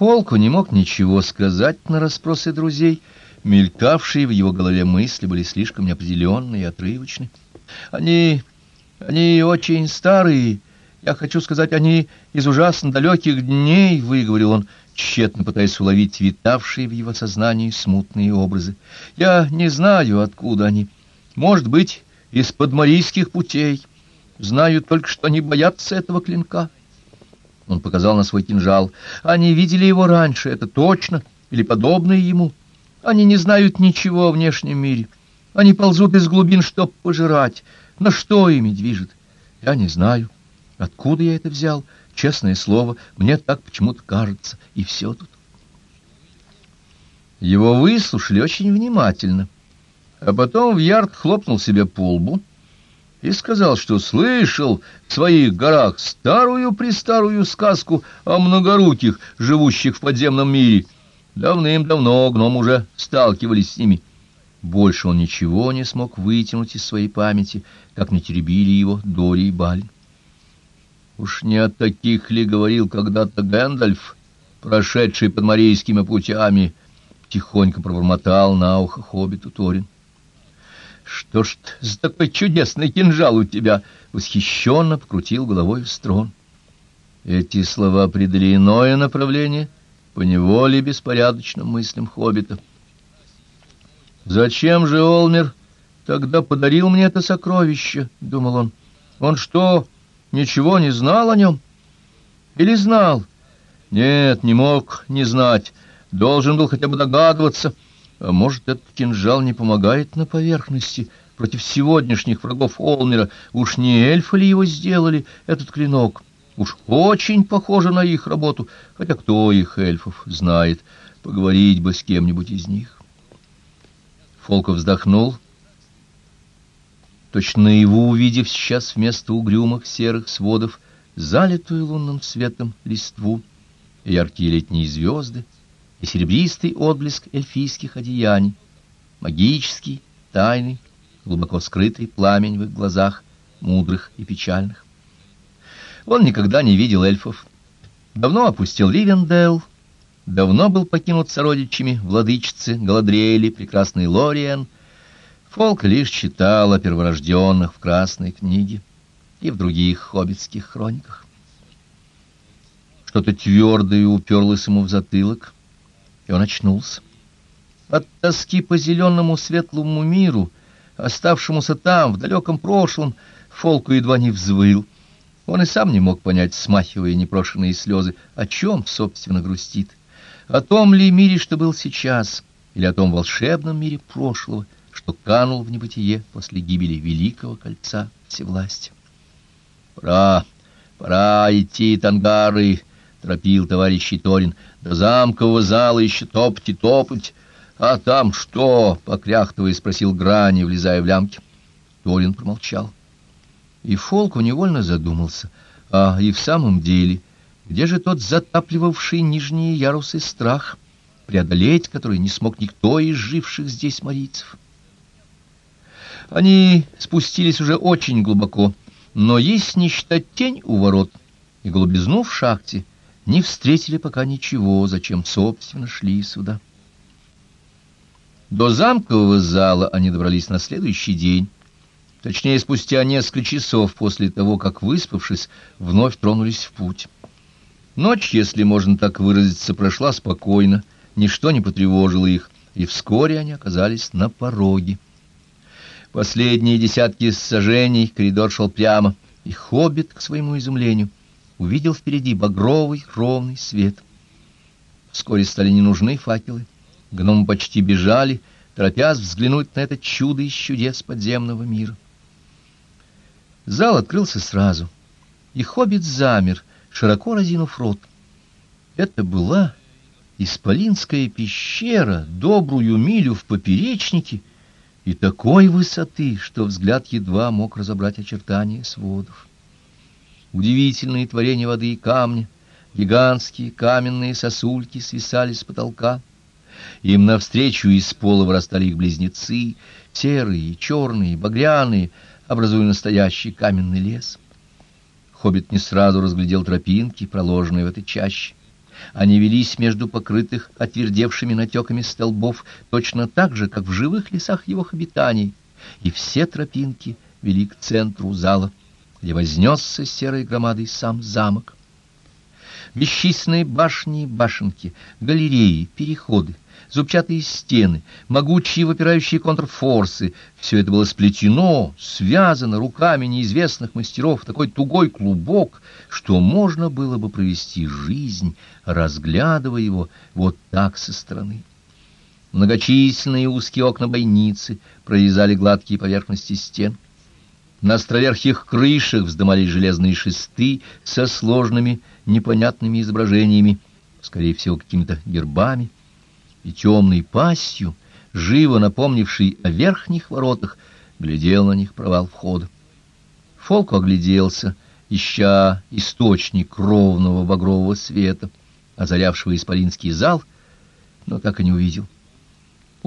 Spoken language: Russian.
Фолку не мог ничего сказать на расспросы друзей. Мелькавшие в его голове мысли были слишком неопределенные и отрывочны. «Они... они очень старые. Я хочу сказать, они из ужасно далеких дней», — выговорил он, тщетно пытаясь уловить витавшие в его сознании смутные образы. «Я не знаю, откуда они. Может быть, из подмарийских путей. Знаю только, что они боятся этого клинка». Он показал на свой кинжал. «Они видели его раньше, это точно, или подобное ему. Они не знают ничего о внешнем мире. Они ползут из глубин, чтоб пожирать. Но что ими движет? Я не знаю. Откуда я это взял?» Честное слово, мне так почему-то кажется, и все тут. Его выслушали очень внимательно, а потом в ярд хлопнул себя по лбу и сказал, что слышал в своих горах старую-престарую сказку о многоруких, живущих в подземном мире. Давным-давно гном уже сталкивались с ними. Больше он ничего не смог вытянуть из своей памяти, как не теребили его Дори и Баль. Уж не о таких ли говорил когда-то Гэндальф, прошедший под морейскими путями, тихонько пробормотал на ухо хоббиту Торин. Что ж за такой чудесный кинжал у тебя? Восхищенно покрутил головой строн. Эти слова придали иное направление, поневоле беспорядочным мыслям хоббита. Зачем же Олмер тогда подарил мне это сокровище? думал он. Он что, ничего не знал о нем? Или знал? Нет, не мог не знать. Должен был хотя бы догадываться. Может, этот кинжал не помогает на поверхности против сегодняшних врагов Олмера? Уж не эльфы ли его сделали, этот клинок? Уж очень похоже на их работу, хотя кто их, эльфов, знает. Поговорить бы с кем-нибудь из них. Фолков вздохнул точно его увидев сейчас вместо угрюмых серых сводов залитую лунным светом листву, яркие летние звезды и серебристый отблеск эльфийских одеяний, магический, тайный, глубоко скрытый пламень в их глазах, мудрых и печальных. Он никогда не видел эльфов. Давно опустел Ривенделл, давно был покинут сородичами владычицы Галадриэли, прекрасный Лориен — Фолк лишь читал о перворожденных в Красной книге и в других хоббитских хрониках. Что-то твердое уперлось ему в затылок, и он очнулся. От тоски по зеленому светлому миру, оставшемуся там, в далеком прошлом, Фолку едва не взвыл. Он и сам не мог понять, смахивая непрошенные слезы, о чем, собственно, грустит. О том ли мире, что был сейчас, или о том волшебном мире прошлого — что канул в небытие после гибели Великого Кольца Всевластия. «Пора, пора идти, тангары!» — торопил товарищ Торин. «До замкового зала еще топать и топать. А там что?» — покряхтывая спросил Грани, влезая в лямки. Торин промолчал. И Фолку невольно задумался. А и в самом деле, где же тот затапливавший нижние ярусы страх, преодолеть который не смог никто из живших здесь марийцев? Они спустились уже очень глубоко, но есть не считать тень у ворот и глубизну в шахте, не встретили пока ничего, зачем, собственно, шли сюда. До замкового зала они добрались на следующий день, точнее, спустя несколько часов после того, как, выспавшись, вновь тронулись в путь. Ночь, если можно так выразиться, прошла спокойно, ничто не потревожило их, и вскоре они оказались на пороге. Последние десятки сажений коридор шел прямо, и хоббит, к своему изумлению, увидел впереди багровый ровный свет. Вскоре стали не нужны факелы. Гномы почти бежали, торопясь взглянуть на это чудо из чудес подземного мира. Зал открылся сразу, и хоббит замер, широко разинув рот. Это была исполинская пещера, добрую милю в поперечнике, и такой высоты, что взгляд едва мог разобрать очертания сводов. Удивительные творения воды и камня, гигантские каменные сосульки свисали с потолка. Им навстречу из пола вырастали их близнецы, серые, черные, багряные, образуя настоящий каменный лес. Хоббит не сразу разглядел тропинки, проложенные в этой чаще. Они велись между покрытых отвердевшими натеками столбов, точно так же, как в живых лесах его обитаний, и все тропинки вели к центру зала, где вознесся серой громадой сам замок. Бесчисленные башни и башенки, галереи, переходы, зубчатые стены, могучие выпирающие контрфорсы — все это было сплетено, связано руками неизвестных мастеров такой тугой клубок, что можно было бы провести жизнь, разглядывая его вот так со стороны. Многочисленные узкие окна бойницы прорезали гладкие поверхности стен. На островерхих крышах вздымались железные шесты со сложными непонятными изображениями, скорее всего, какими-то гербами, и темной пастью, живо напомнивший о верхних воротах, глядел на них провал входа. Фолк огляделся, ища источник ровного багрового света, озарявшего исполинский зал, но так и не увидел. —